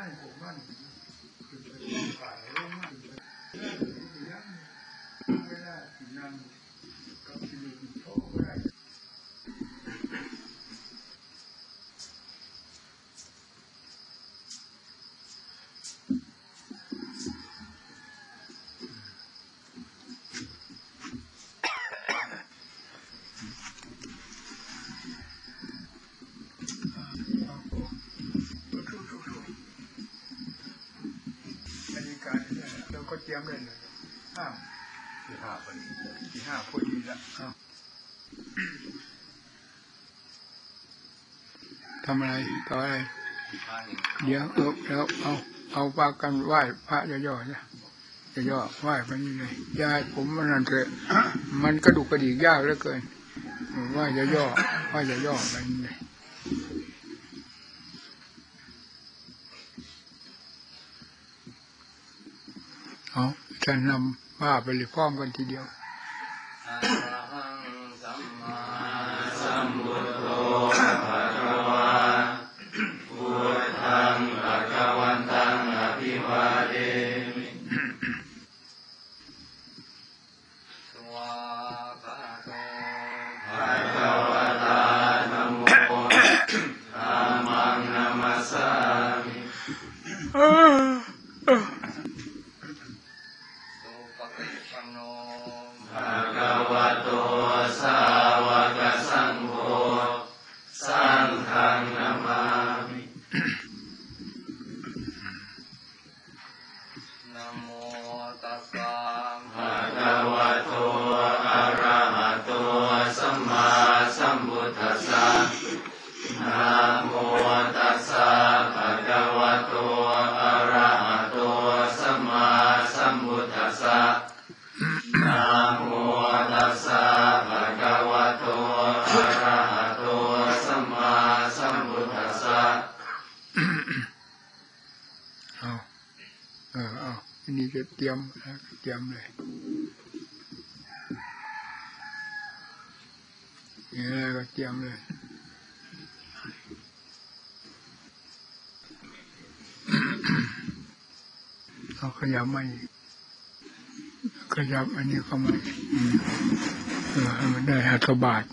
ท่านผมมันคือไปฝ่ายลงมันยังไม่ได้นั่งกับชีวิตโตได้ นาฬิกาเนี่ยเราก็เตรียมเลยห้าที่ห้าพอดีที่ห้าพอดีล้วทำอะไรต่ออะไรเดี๋ยวเอาแล้วเอาเอาปากันไหว้พระย่อๆนะย่อๆไหว้ไปนี่เลยยาให้ผมมันนั่นเถอะมันกระดูกกระดิกยากเหลือเกินไหว้ย่อๆไหว้ย่อๆไปนี่เลย เอาจะนนำบ้าไปเลยพร้อมกันทีเดียว เตรียมเตรียมเลยนี่อะไรก็เตรียมเลยเอาขยับไมาอีกขยับอันนี้เข้ามาอีกอืมเออมันได้หัตถบาท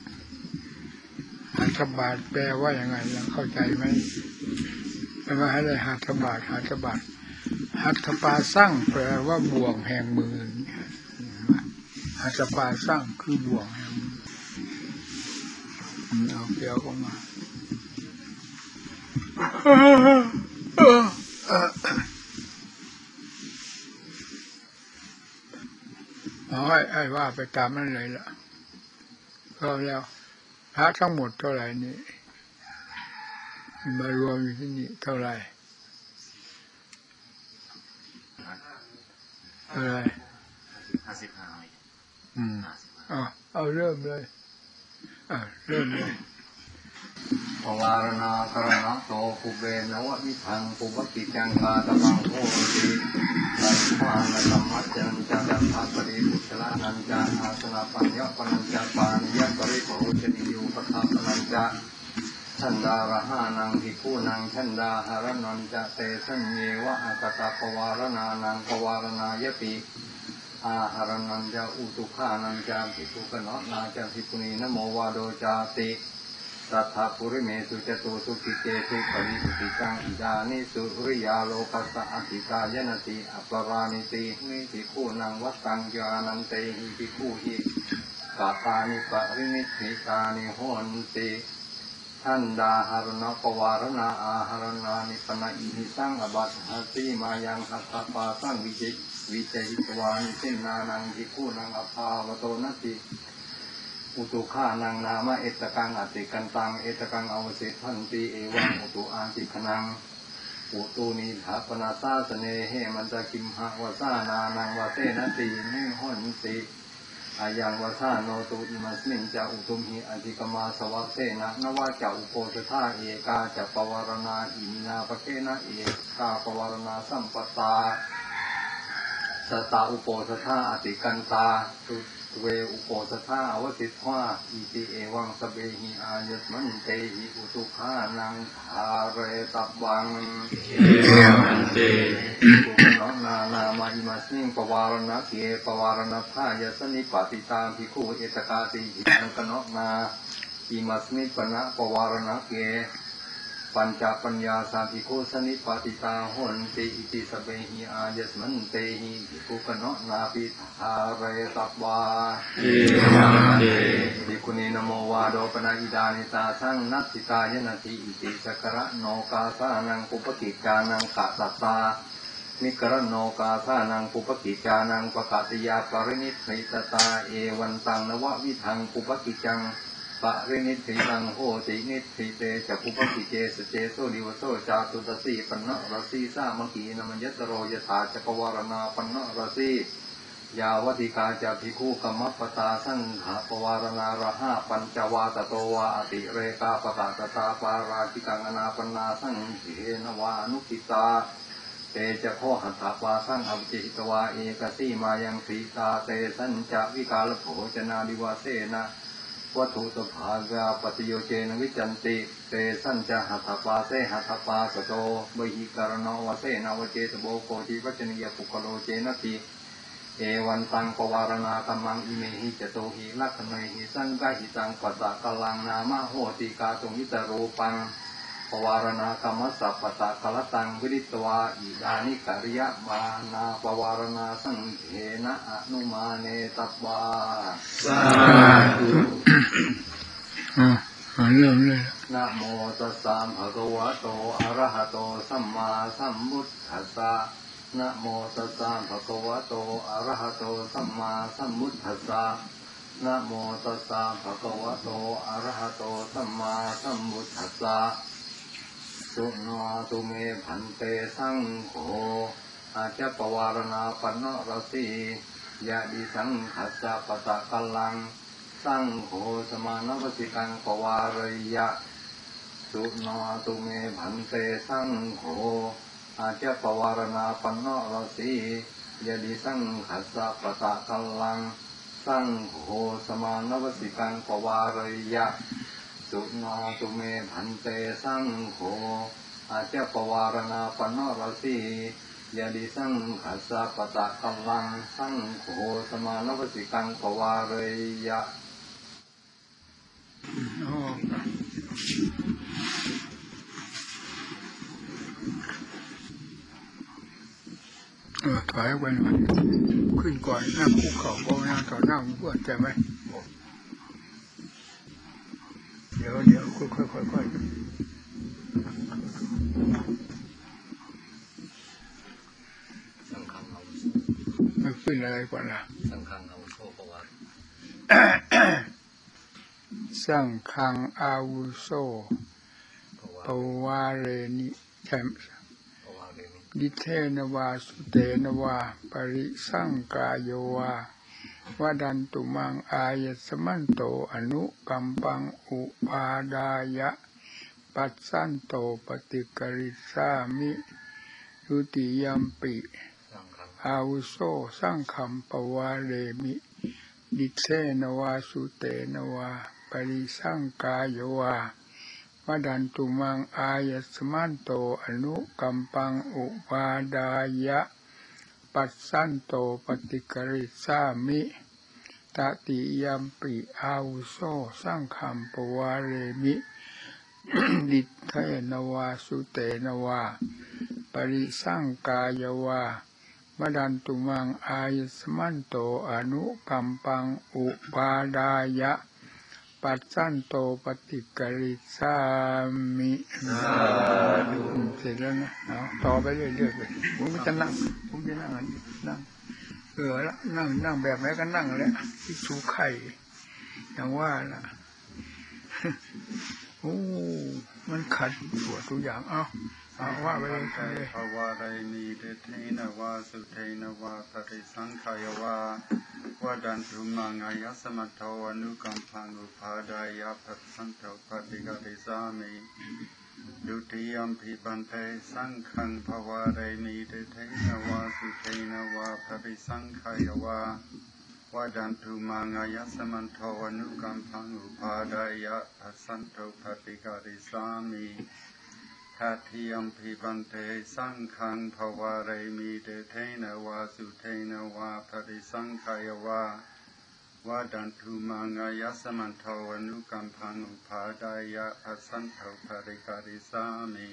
หัตถบาทแปลว่าอย่างไงยังเข้าใจไหมแปลว่าให้ได้หัตถบาทหัตถบาท หัตถปาสร้างแปลว่าบ่วงแห่งมือหัตถปาสร้างคือบ่วงแห่งมือเอาเปียวเข้ามาเอาให้ให้ว่าไปตามนั้นเลยล่ะก็แล้วพระทั้งหมดเท่าไหร่นี่มารวมอยู่ที่นี่เท่าไหร่ เท่าไหร่ห้าสิบห้าอืมห้าสิบห้าเอาเอาเริ่มเลยอ่าเริ่มเลยปวารณาคารณะโตภูเบนวะวิทังภูวติจังกาตะบังโหติสัมภานธรรมะจันจันทาปริบุตระนันจาอาสนาปัญญาปนัญจาปานิยปริโภชนิยูปทาปนัญจา ชันดาระหานังภิกขุนังชันดาหารนันจะเตสัญเยวะอากตาปวารณานังปวารณายปิอาหารนันจะอุตุขานันจะภิกขุกนอนาจะภิกขุนีนโมวาโดจาติตัทธาปุริเมสุจตุสุขิเตสุปริสุติกังอิดานิสุริยาโลกัสสะอธิกายนติอัปปรานิตินิภิกขุนังวัตังญานันเตหิภิกขุหิกาตานิปรินิธิกานิโหนติ ท่านดาหารณปวารณาอาหารนานิปนะอินิสังอบัตหติมายังหัตถปาสังวิจิตวิจัยตวานิสินานังภิกขุนังอภาวโตนติอุตุขานังนามะเอตกังอติกันตังเอตกังอวสิทันติเอวังอุตุอาติขนังอุตุนิถาปนาตาสเนเหมันจะกิมหะวสานานังวเตนติเนิหนติ อายังวสาโนตุอิมัสมินจะอุตุมหิอธิกมาสวัสเสนะนวะจะอุโปสธาเอกาจะปวารณาอิมินาปะเกนะเอกาปวารณาสัมปตาสตาอุโปสธาอติกันตาตุ เวอุโปสถาวสิทธาอิติเอวังสเบหิอายัสมันเตหิอุตุขานังทาเรตับวังเอวันเตปุณนานามาอิมาสิงปวารณะเกปวารณะทายสนิปติตามภิกขุเอตกาติหิตังกนนาอิมัสมิปนะปวารณะเก ปัญจปัญญาสาภิกขุสนิปติตาหนติอิติสเปหิอายัสมันเตหิภิกขุกนนาปิทาเรตับวาเอวันเตภิกขุนีนโมวาโดปนาอิดานิตาสังนัตติตายนาทีอิติสกระโนกาสานังปุปกิจานังขะตัตตานิกรโนกาสานังปุปกิจานังปะกาติยาปรินิพริตตาเอวันตังนววิทังปุปกิจัง ปรินิพริตังโหตินิพริเตจะปุปกิเจสเจโสดิวโสจาตุตสีปันนะรสีสามกีนมัญยตโรยถาจักวารณาปันนะรสียาวติกาจะภิกขุกรรมปตาสังฆปวารณาระหะปัญจวาตโตวาติเรกาปตาตตาปาราชิกังอนาปนาสังเขนวานุกิตาเตจะโคหัตถวาสังอวิจิตวาเอกสีมายังสีตาเตสัญจะวิกาลโภจนาดิวาเสนะ วัตถุตภากาปฏิโยเจนวิจันติเตสัญจะหัตถปาเสหัตถปาสโตเบหิการณวเสนาวเจตโบโกจิวัจนิยปุกโลเจนติเอวันตังปวารณาตัมมังอิเมหิจโตหิลักขณหิสังกาหิตังปัสสะกลังนามาโหติกาตุมิตรูปัง ปวารณากรรมสัพพตะกลตังวิริตวาอิดานิกริยมานาปวารณาสังเขนะอนุมาเนตับบาสาธุอ่าอ่าเริ่มเลยนะโมตัสสะภะคะวะโตอะระหะโตสัมมาสัมพุทธัสสะนะโมตัสสะภะคะวะโตอะระหะโตสัมมาสัมพุทธัสสะนะโมตัสสะภะคะวะโตอะระหะโตสัมมาสัมพุทธัสสะ สุนวตุเมพันเตสังโฆอาจจะปวารณาปนรสียะดิสังขัสสะปะตะกัลัง สังโฆสมานวสิกังปวารยะ สุนวตุเมพันเตสังโฆอาจจะปวารณาปนรสียะดิสังขัสสะปะตะกัลลัง สังโฆสมานวสิกังปวารยะ สุนาตุเมพันเตสังโฆอาจจปวารณาปนรสียาดิสังขัสสะปะตะกัลลังสังโฆสมานวสิกังปวารยะอ๋อเออถอยไปหน่อยขึ้นก่อนนั่งคุกเข่าก็นั่งต่อหน้าเพื่อนใช่ไหมเดี๋ยวเดี๋ยวค่อยค่อยค่อยค่อยสังฆังเอาไม่ขึ้นอะไรก่อนล่ะสังฆังเอาโชปวารสร้างคังอาวุโสปวารปวาเรนิใช่ไหมดิเทนวาสุเตนวา ปริสังกายโยวา วดันตุมังอายสมันโตอนุกัมปังอุปาดายะ ปัสสันโตปฏิกริสามิยุติยัมปิอาวุโสสังคัมปวาเรมิดิเทนวาสุเตนวาปริสังกายโยวาวดันตุมังอายสมันโตอนุกัมปังอุปาดายะ ปัสสันโตปฏิกริสามิตติยัมปิอาวุโสสังคัมปวาเรมิ ดิเทนวาสุเตนวา ปริสังกายวามดันตุมังอายสมันโตอนุกัมปังอุปาดายะ ปัสสันโตปฏิกริสามิอืมเสร็จแล้วนะเอาต่อไปเรื่อยๆไปผมจะนั่งผมจะนั่งนั่งเออละนั่งนั่งแบบไหนก็นั่งแหละที่ชูไข่อย่างว่าล่ะโอ้มันขัดตัวทุกอย่างเอ้า เอาว่าเลยไปเลยภวารายณีเดเทนวาสุเทนวาปริสังขายวาวดันตุมังอายสมัทโทอนุกัมพังอุปาดายาปัสสันโตปฏิกริสามิดุติยมพิปันเตสังขังภวารายณีเดเทนวาสุเทนวาปริสังขายวาววดันตุมังอายสมันโทอนุกัมพังอุปาดายะทัสสันโตปฏิการิสามิ ทัตถิยมพิบันเตสังขังภวารมีเตเทนะวาสุเทนะวาปฏิสังขายาวาวดันตุมังอายสมันโทอนุกัมพังอุปาดายะทัสสันโตปฏิการิสามิ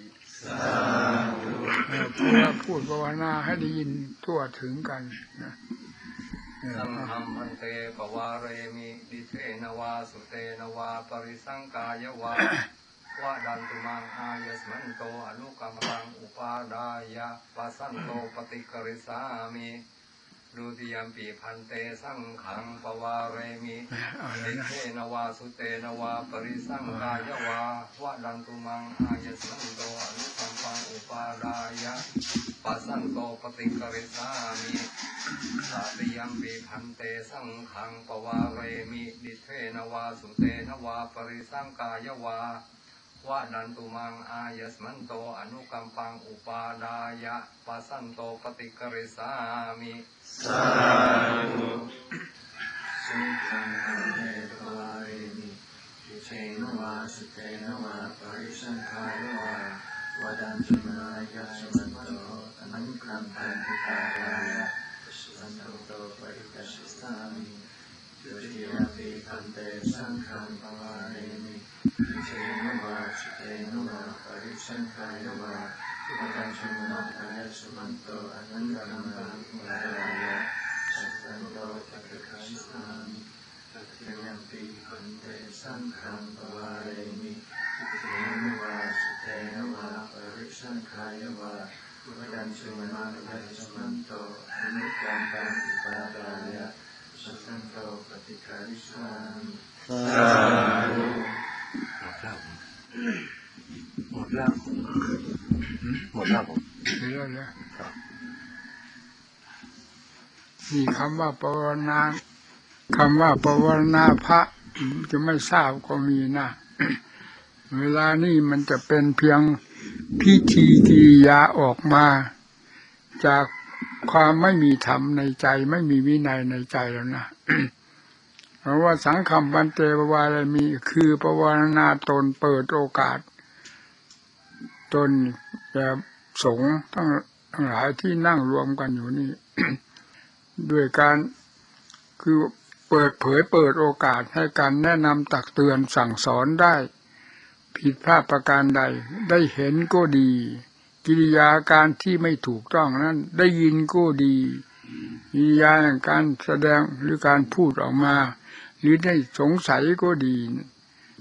เออเพื่อพูดภาวนาให้ได้ยินทั่วถึงกันนะเออสัมหัมพันเตปวาเรมิดิเทนวาสุเตนวาปริสังกายวา วะดันตุมังอายสมันโตอนุกัมปังอุปาดายะปัสสันโตปฏิกริสามิดุติยมปีพันเตสังขังปวาเรมิเอาเลดิยนะเทนวาสุเตนวาปริสังกายวาวะดันตุมังอายสมันโตอนุกัมปังอุปาดายะปัสสันโตปฏิกริสามิสาติยัมปีพันเตสังขังปวาเรมิดิเทนวาสุเตนวาปริสังกายวา วะนันตุมังอายสมันโตอนุกัมปังอุปาดายะปัสสันโตปฏิกริสามิสาธุสุขังคันเตปวาเรมิทิเชนวาสุเตนวาปริสังขายวาวดันตุมายสมันโตอนุคัมปันติตายาาย นี่คำว่าปวารณาคำว่าปวารณาพระจะไม่ทราบก็มีนะเวลานี่มันจะเป็นเพียงพิธีกิริยาออกมา จากความไม่มีธรรมในใจ ไม่มีวินัยในใจแล้วนะเพราะว่าสังคมบันเตปวารมีคือปวารณาตนเปิดโอกาส ตนแก่สงทั้งหลายที่นั่งรวมกันอยู่นี่ ด้วยการคือเปิดเผยเปิดโอกาสให้การแนะนำตักเตือนสั่งสอนได้ ผิดพลาดประการใดได้เห็นก็ดี กิริยาการที่ไม่ถูกต้องนั้น ได้ยินก็ดีกิริยาการแสดงหรือการพูดออกมา หรือได้สงสัยก็ดี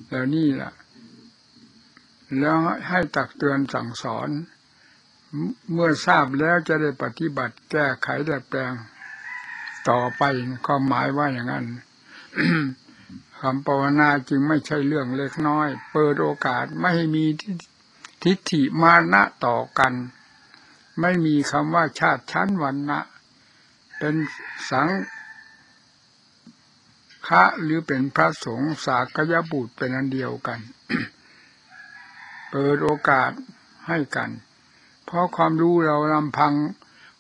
แล้วนี่ล่ะ แล้วให้ตักเตือนสั่งสอน เมื่อทราบแล้วจะได้ปฏิบัติแก้ไขดัดแปลง ต่อไปความหมายว่าอย่างนั้นคำภาวนาจึงไม่ใช่เรื่องเล็กน้อย เปิดโอกาสไม่มีทิฏฐิมานะต่อกัน ไม่มีคำว่าชาติชั้นวันนะเป็นสังฆะหรือเป็นพระสงฆ์สากยบุตรเป็นอันเดียวกัน เปิดโอกาสให้กัน เพราะความรู้เราลำพัง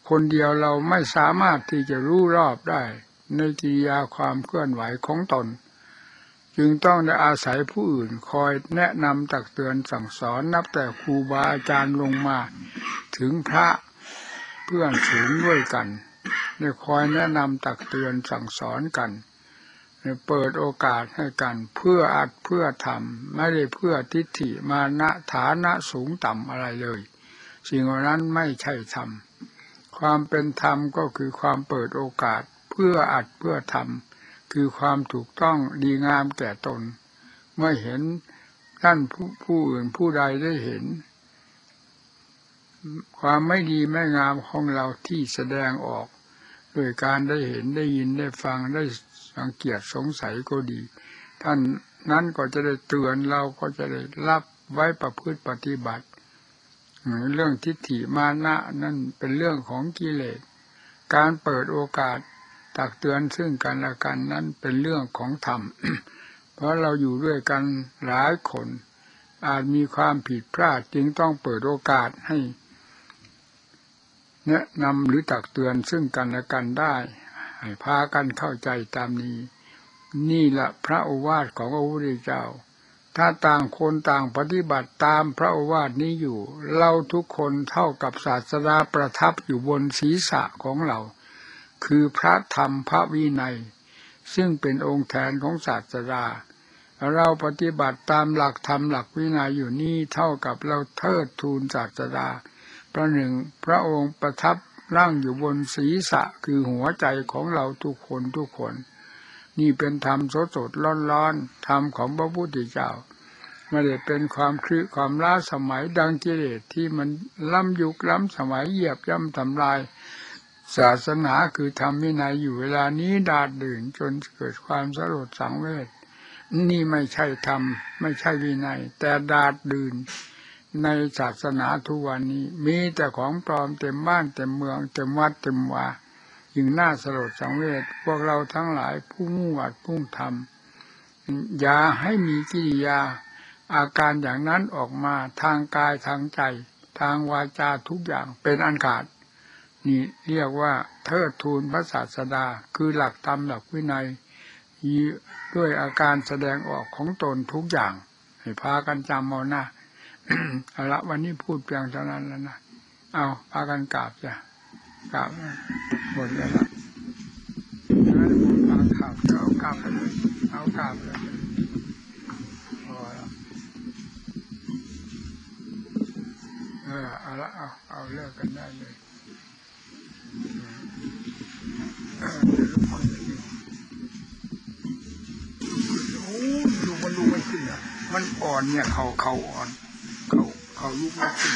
คนเดียวเราไม่สามารถที่จะรู้รอบได้ ในกิริยาความเคลื่อนไหวของตน จึงต้องได้อาศัยผู้อื่นคอยแนะนำตักเตือนสั่งสอนนับแต่ครูบาอาจารย์ลงมา ถึงพระเพื่อนสูงด้วยกันได้คอยแนะนำตักเตือนสั่งสอนกันเปิดโอกาสให้กันเพื่ออัดเพื่อทำไม่ได้เพื่อทิฏฐิมานะฐานะสูงต่ำอะไรเลย สิ่งเหล่านั้นไม่ใช่ธรรม ความเป็นธรรมก็คือความเปิดโอกาสเพื่ออัดเพื่อทำคือความถูกต้องดีงามแก่ตน เมื่อเห็นท่านผู้ผู้อื่นผู้ใดได้เห็น ความไม่ดีไม่งามของเราที่แสดงออกโดยการได้เห็นได้ยินได้ฟังได้สังเกตสงสัยก็ดี ท่านนั้นก็จะได้เตือนเราก็จะได้รับไว้ประพฤติปฏิบัติ เรื่องทิฏฐิมานะนั่นเป็นเรื่องของกิเลส การเปิดโอกาสตักเตือนซึ่งกันและกันนั้นเป็นเรื่องของธรรม เพราะเราอยู่ด้วยกันหลายคน อาจมีความผิดพลาดจึงต้องเปิดโอกาสให้แนะนำหรือตักเตือนซึ่งกันและกันได้ให้พากันเข้าใจตามนี้ นี่แหละพระโอวาทของพระพุทธเจ้า ถ้าต่างคนต่างปฏิบัติตามพระโอวาทนี้อยู่ เราทุกคนเท่ากับศาสดาประทับอยู่บนศีรษะของเรา คือพระธรรมพระวินัย ซึ่งเป็นองค์แทนของศาสดา เราปฏิบัติตามหลักธรรมหลักวินัยอยู่นี่เท่ากับเราเทิดทูนศาสดา ประหนึ่งพระองค์ประทับร่างอยู่บนศีรษะคือหัวใจของเราทุกคนทุกคน นี่เป็นธรรมสดสดร้อนร้อนธรรมของพระพุทธเจ้าไม่ได้เป็นความคลือความล้าสมัยดังกิเลสที่มันล้ำยุคล้ำสมัยเหยียบย่ำทำลาย ศาสนาคือธรรมวินัยอยู่เวลานี้ดาดดื่นจนเกิดความสลดสังเวชนี่ไม่ใช่ธรรมไม่ใช่วินัย แต่ดาดดื่นในศาสนาทุกวันนี้ มีแต่ของปลอมเต็มบ้านเต็มเมืองเต็มวัดเต็มวา ยิ่งน่าสลดสังเวชพวกเราทั้งหลายผู้มุ่งหวัดพุ่งทำอย่าให้มีกิริยาอาการอย่างนั้นออกมาทางกายทางใจ ทางวาจาทุกอย่างเป็นอันขาด นี่เรียกว่าเทิดทูนพระศาสดาคือหลักธรรมหลักวินัยด้วยอาการแสดงออกของตนทุกอย่าง ให้พากันจำเอานะเอาละวันนี้พูดเพียงเท่านั้นแล้วนะเอาพากันกราบจ้ะ กราบหมดแล้วละงั้นผมพากราบจะเอากราบเลยเอากราบเลยพอแล้วเออเอาละเอาเอาเลิกกันได้เลยเออเดี๋ยวลุกขึ้นโอ้ดูมันลุกไม่ขึ้นอะมันอ่อนเนี่ยเขาเขาอ่อนเขาเขาลุกไม่ขึ้น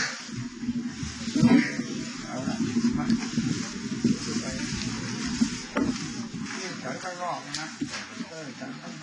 ฉันข้างนอกนะเออฉันข้าง